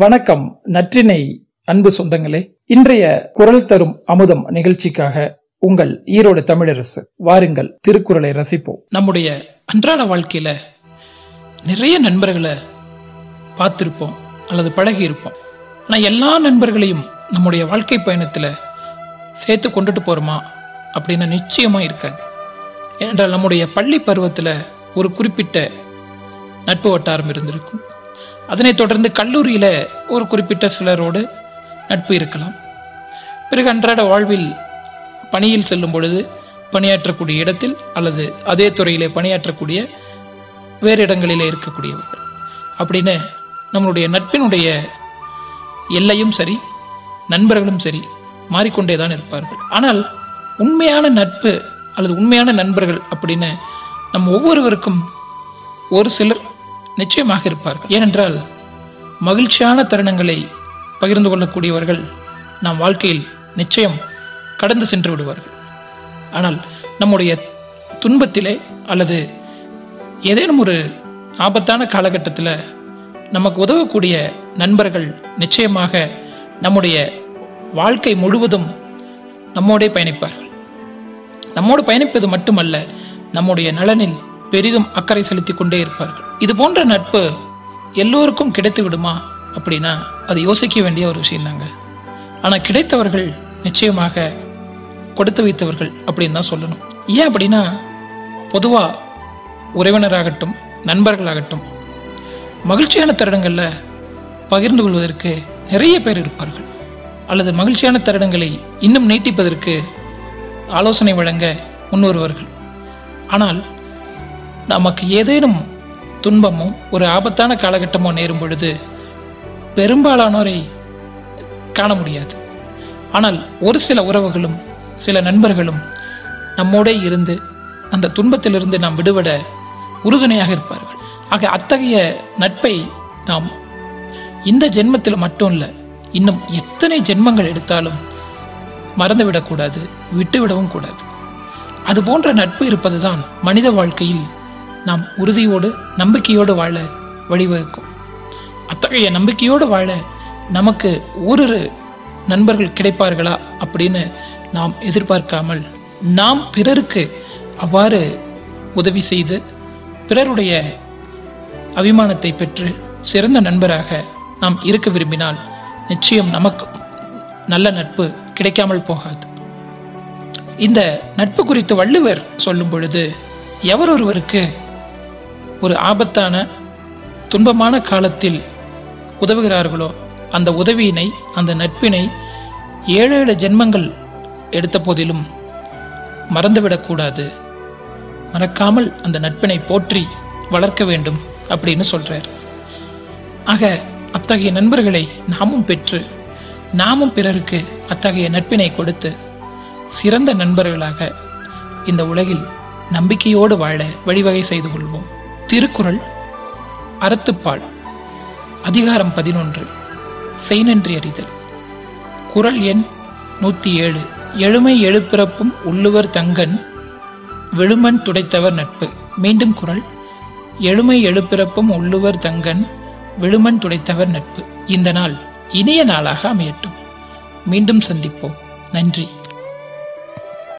வணக்கம் நற்றினை அன்பு சொந்தங்களே. இன்றைய குரல் தரும் அமுதம் நிகழ்ச்சிக்காக உங்கள் ஈரோடு தமிழரசு வாருங்கள் திருக்குறளை ரசிப்போம். நம்முடைய அன்றாட வாழ்க்கையில நிறைய நண்பர்களை பார்த்திருப்போம் அல்லது பழகி இருப்போம் ஆனால் எல்லா நண்பர்களையும் நம்முடைய வாழ்க்கை பயணத்துல சேர்த்து கொண்டுட்டு போறோமா அப்படின்னு நிச்சயமா இருக்காது. ஏனென்றால் நம்முடைய பள்ளி பருவத்தில் ஒரு குறிப்பிட்ட நட்பு வட்டாரம் இருந்திருக்கும். அதனைத் தொடர்ந்து கல்லூரியில ஒரு குறிப்பிட்ட சிலரோடு நட்பு இருக்கலாம். பிறகு அன்றாட வாழ்வில் பணியில் செல்லும் பொழுது பணியாற்றக்கூடிய இடத்தில் அல்லது அதே துறையிலே பணியாற்றக்கூடிய வேறு இடங்களிலே இருக்கக்கூடியவர்கள். அப்படின்னு நம்மளுடைய நட்பினுடைய எல்லையும் சரி நண்பர்களும் சரி மாறிக்கொண்டே தான் இருப்பார்கள். ஆனால் உண்மையான நட்பு அல்லது உண்மையான நண்பர்கள் அப்படின்னு நம் ஒவ்வொருவருக்கும் ஒரு சிலர் நிச்சயமாக இருப்பார்கள். ஏனென்றால் மகிழ்ச்சியான தருணங்களை பகிர்ந்து கொள்ளக்கூடியவர்கள் நம் வாழ்க்கையில் நிச்சயம் கடந்து சென்று விடுவார்கள். ஆனால் நம்முடைய துன்பத்திலே அல்லது ஏதேனும் ஒரு ஆபத்தான காலகட்டத்தில் நமக்கு உதவக்கூடிய நண்பர்கள் நிச்சயமாக நம்முடைய வாழ்க்கை முழுவதும் நம்மோடே பயணிப்பார்கள். நம்மோடு பயணிப்பது மட்டுமல்ல நம்முடைய நலனில் பெரிதும் அக்கறை செலுத்திக் கொண்டே இருப்பார்கள். இது போன்ற நட்பு எல்லோருக்கும் கிடைத்து விடுமா? அப்படின்னா அது யோசிக்க வேண்டிய ஒரு விஷயம் தாங்க. ஆனா கிடைத்தவர்கள் நிச்சயமாக கொடுத்து வைத்தவர்கள் அப்படின்னு தான் சொல்லணும். ஏன் அப்படின்னா பொதுவா உறவினராகட்டும் நண்பர்களாகட்டும் மகிழ்ச்சியான தருணங்கள்ல பகிர்ந்து கொள்வதற்கு நிறைய பேர் இருப்பார்கள். அல்லது மகிழ்ச்சியான தருணங்களை இன்னும் நீட்டிப்பதற்கு ஆலோசனை வழங்க முன்வருவார்கள். ஆனால் நமக்கு ஏதேனும் துன்பமோ ஒரு ஆபத்தான காலகட்டமோ நேரும் பொழுது பெரும்பாலானோரை காண முடியாது. ஆனால் ஒரு சில உறவுகளும் சில நண்பர்களும் நம்மோடே இருந்து அந்த துன்பத்திலிருந்து நாம் விடுபட உறுதுணையாக இருப்பார்கள். ஆக அத்தகைய நட்பை நாம் இந்த ஜென்மத்தில் மட்டும் இல்லை இன்னும் எத்தனை ஜென்மங்கள் எடுத்தாலும் மறந்துவிடக்கூடாது விட்டுவிடவும் கூடாது. அது போன்ற நட்பு இருப்பதுதான் மனித வாழ்க்கையில் நாம் உறுதியோடு நம்பிக்கையோடு வாழ வழிவகுக்கும். அத்தகைய நம்பிக்கையோடு வாழ நமக்கு ஓரிரு நண்பர்கள் கிடைப்பார்களா அப்படின்னு நாம் எதிர்பார்க்காமல் நாம் பிறருக்கு அவ்வாறு உதவி செய்து பிறருடைய அபிமானத்தை பெற்று சிறந்த நண்பராக நாம் இருக்க விரும்பினால் நிச்சயம் நமக்கு நல்ல நட்பு கிடைக்காமல் போகாது. இந்த நட்பு குறித்து வள்ளுவர் சொல்லும் பொழுது எவர் ஒருவருக்கு ஒரு ஆபத்தான துன்பமான காலத்தில் உதவுகிறார்களோ அந்த உதவியினை அந்த நட்பினை ஏழு ஏழு ஜென்மங்கள் எடுத்த போதிலும் மறந்துவிடக்கூடாது மறக்காமல் அந்த நட்பினை போற்றி வளர்க்க வேண்டும் அப்படின்னு சொல்றார். ஆக அத்தகைய நண்பர்களை நாமும் பெற்று நாமும் பிறருக்கு அத்தகைய நட்பினை கொடுத்து சிறந்த நண்பர்களாக இந்த உலகில் நம்பிக்கையோடு வாழ வழிவகை செய்து கொள்வோம். திருக்குறள் அறத்துப்பால் அதிகாரம் பதினொன்று செய்நன்றி அறிதல். குரல் எண் நூற்றி ஏழு எழுமை எழுப்பிறப்பும் உள்ளுவர் தங்கன் வெளுமன் துடைத்தவர் நட்பு. மீண்டும் குரல் எழுமை எழுப்பிறப்பும் உள்ளுவர் தங்கன் விழுமன் துடைத்தவர் நட்பு. இந்த நாள் இனிய நாளாக அமையட்டும். மீண்டும் சந்திப்போம். நன்றி.